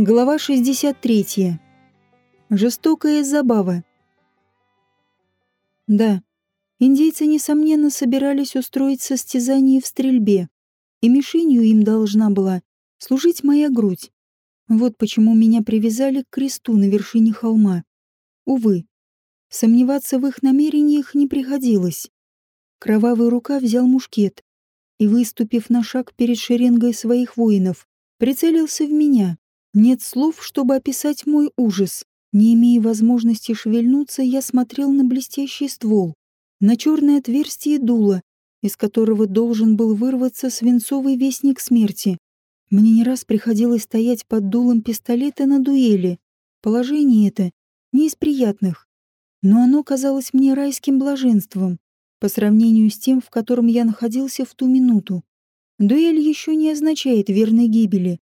Глава 63. Жестокая забава. Да, индейцы, несомненно, собирались устроить состязание в стрельбе, и мишенью им должна была служить моя грудь. Вот почему меня привязали к кресту на вершине холма. Увы, сомневаться в их намерениях не приходилось. Кровавая рука взял мушкет и, выступив на шаг перед шеренгой своих воинов, прицелился в меня. Нет слов, чтобы описать мой ужас. Не имея возможности шевельнуться, я смотрел на блестящий ствол, на черное отверстие дула, из которого должен был вырваться свинцовый вестник смерти. Мне не раз приходилось стоять под дулом пистолета на дуэли. Положение это не из приятных, но оно казалось мне райским блаженством по сравнению с тем, в котором я находился в ту минуту. Дуэль еще не означает верной гибели.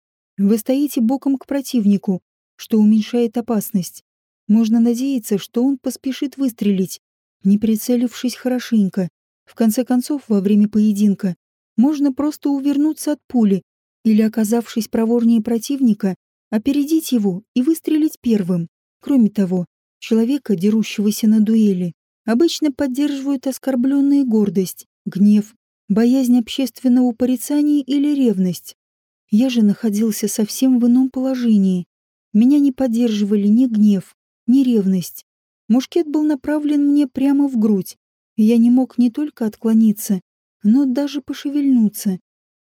Вы стоите боком к противнику, что уменьшает опасность. Можно надеяться, что он поспешит выстрелить, не прицелившись хорошенько. В конце концов, во время поединка, можно просто увернуться от пули или, оказавшись проворнее противника, опередить его и выстрелить первым. Кроме того, человека, дерущегося на дуэли, обычно поддерживают оскорбленная гордость, гнев, боязнь общественного порицания или ревность. Я же находился совсем в ином положении. Меня не поддерживали ни гнев, ни ревность. Мушкет был направлен мне прямо в грудь. я не мог не только отклониться, но даже пошевельнуться.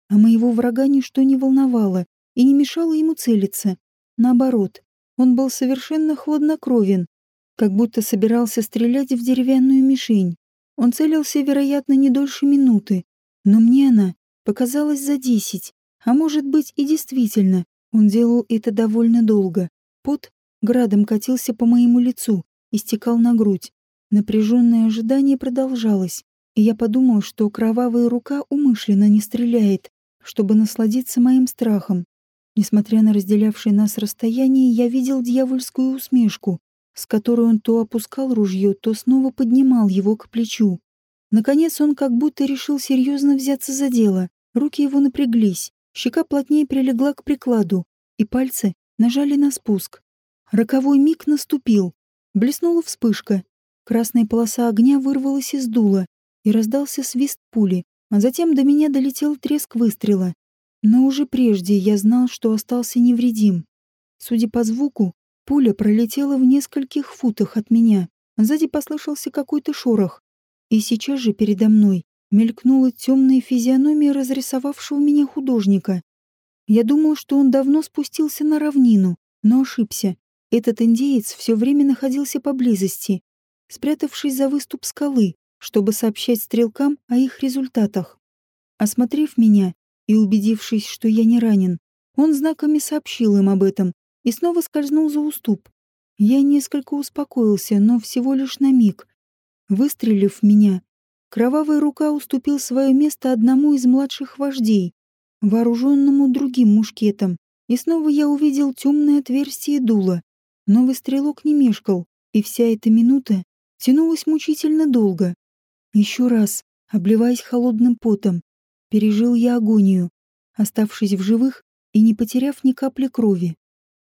А моего врага ничто не волновало и не мешало ему целиться. Наоборот, он был совершенно хладнокровен, как будто собирался стрелять в деревянную мишень. Он целился, вероятно, не дольше минуты, но мне она показалась за десять. А может быть и действительно, он делал это довольно долго. Пот градом катился по моему лицу и стекал на грудь. Напряженное ожидание продолжалось, и я подумал, что кровавая рука умышленно не стреляет, чтобы насладиться моим страхом. Несмотря на разделявшее нас расстояние, я видел дьявольскую усмешку, с которой он то опускал ружье, то снова поднимал его к плечу. Наконец он как будто решил серьезно взяться за дело. Руки его напряглись, Щека плотнее прилегла к прикладу, и пальцы нажали на спуск. Роковой миг наступил. Блеснула вспышка. Красная полоса огня вырвалась из дула, и раздался свист пули, а затем до меня долетел треск выстрела. Но уже прежде я знал, что остался невредим. Судя по звуку, пуля пролетела в нескольких футах от меня. Сзади послышался какой-то шорох. И сейчас же передо мной мелькнула темная физиономия разрисовавшего меня художника. Я думал, что он давно спустился на равнину, но ошибся. Этот индеец все время находился поблизости, спрятавшись за выступ скалы, чтобы сообщать стрелкам о их результатах. Осмотрев меня и убедившись, что я не ранен, он знаками сообщил им об этом и снова скользнул за уступ. Я несколько успокоился, но всего лишь на миг. Выстрелив в меня, Кровавая рука уступил свое место одному из младших вождей, вооруженному другим мушкетом, и снова я увидел темное отверстие дула. Новый стрелок не мешкал, и вся эта минута тянулась мучительно долго. Еще раз, обливаясь холодным потом, пережил я агонию, оставшись в живых и не потеряв ни капли крови.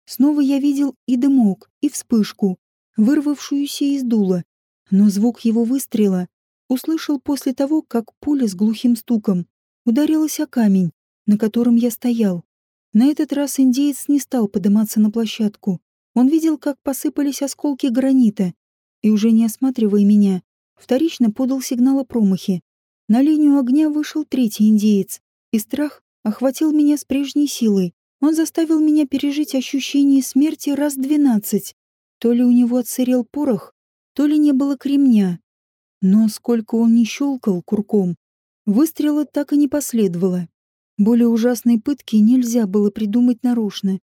Снова я видел и дымок, и вспышку, вырвавшуюся из дула, но звук его выстрела услышал после того, как пуля с глухим стуком ударилась о камень, на котором я стоял. На этот раз индеец не стал подниматься на площадку. Он видел, как посыпались осколки гранита, и уже не осматривая меня, вторично подал сигнал о промахе. На линию огня вышел третий индеец, и страх охватил меня с прежней силой. Он заставил меня пережить ощущение смерти раз двенадцать. То ли у него отсырел порох, то ли не было кремня. Но сколько он не щелкал курком, выстрела так и не последовало. Более ужасной пытки нельзя было придумать нарочно.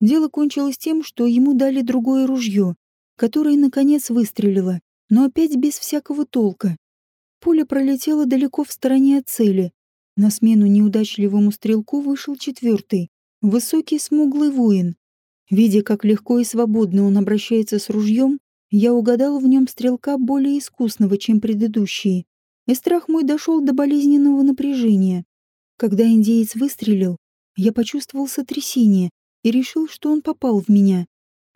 Дело кончилось тем, что ему дали другое ружье, которое, наконец, выстрелило, но опять без всякого толка. Пуля пролетела далеко в стороне от цели. На смену неудачливому стрелку вышел четвертый, высокий смуглый воин. Видя, как легко и свободно он обращается с ружьем, я угадал в нем стрелка более искусного, чем предыдущие, и страх мой дошел до болезненного напряжения. Когда индеец выстрелил, я почувствовал сотрясение, и решил, что он попал в меня.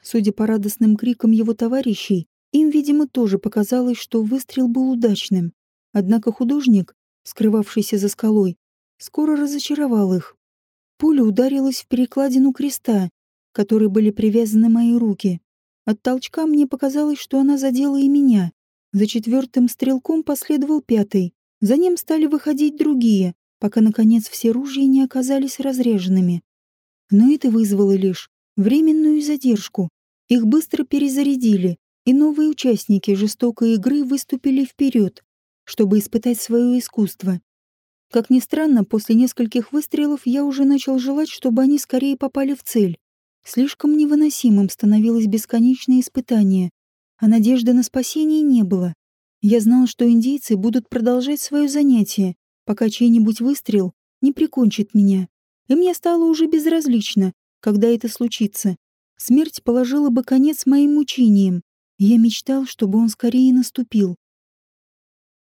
Судя по радостным крикам его товарищей, им, видимо, тоже показалось, что выстрел был удачным. Однако художник, скрывавшийся за скалой, скоро разочаровал их. Пуля ударилась в перекладину креста, к которой были привязаны мои руки. От толчка мне показалось, что она задела и меня. За четвертым стрелком последовал пятый. За ним стали выходить другие, пока, наконец, все ружья не оказались разреженными. Но это вызвало лишь временную задержку. Их быстро перезарядили, и новые участники жестокой игры выступили вперед, чтобы испытать свое искусство. Как ни странно, после нескольких выстрелов я уже начал желать, чтобы они скорее попали в цель. Слишком невыносимым становилось бесконечное испытание, а надежды на спасение не было. Я знал, что индейцы будут продолжать свое занятие, пока чей-нибудь выстрел не прикончит меня. И мне стало уже безразлично, когда это случится. Смерть положила бы конец моим мучениям. Я мечтал, чтобы он скорее наступил.